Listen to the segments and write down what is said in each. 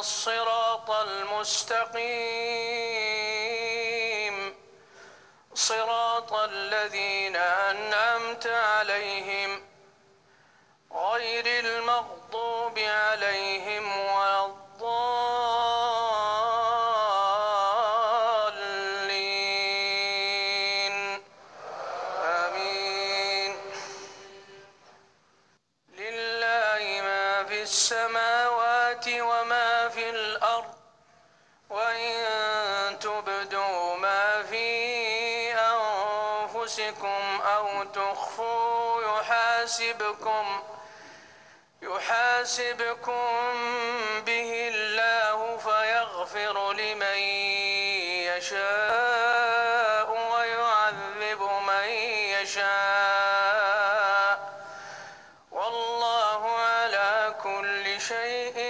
الصراط المستقيم. صراط الذين أنعمت عليهم غير المغضوب عليهم ولا الضالين. آمين. لله ما في السماوات السماوات وما في الأرض وإن تبدوا ما في أنفسكم أو تخفوا يحاسبكم يحاسبكم به الله فيغفر لمن يشاء ويعذب من يشاء والله على كل شيء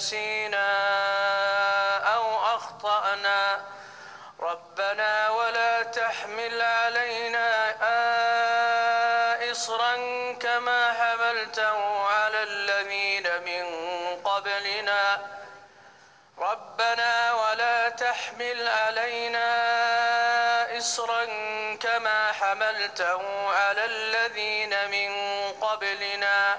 نسينا أو أخطأنا. ربنا ولا تحمل علينا إصرا كما حملته على الذين من قبلنا. ربنا ولا تحمل علينا إصرا كما حملته على الذين من قبلنا.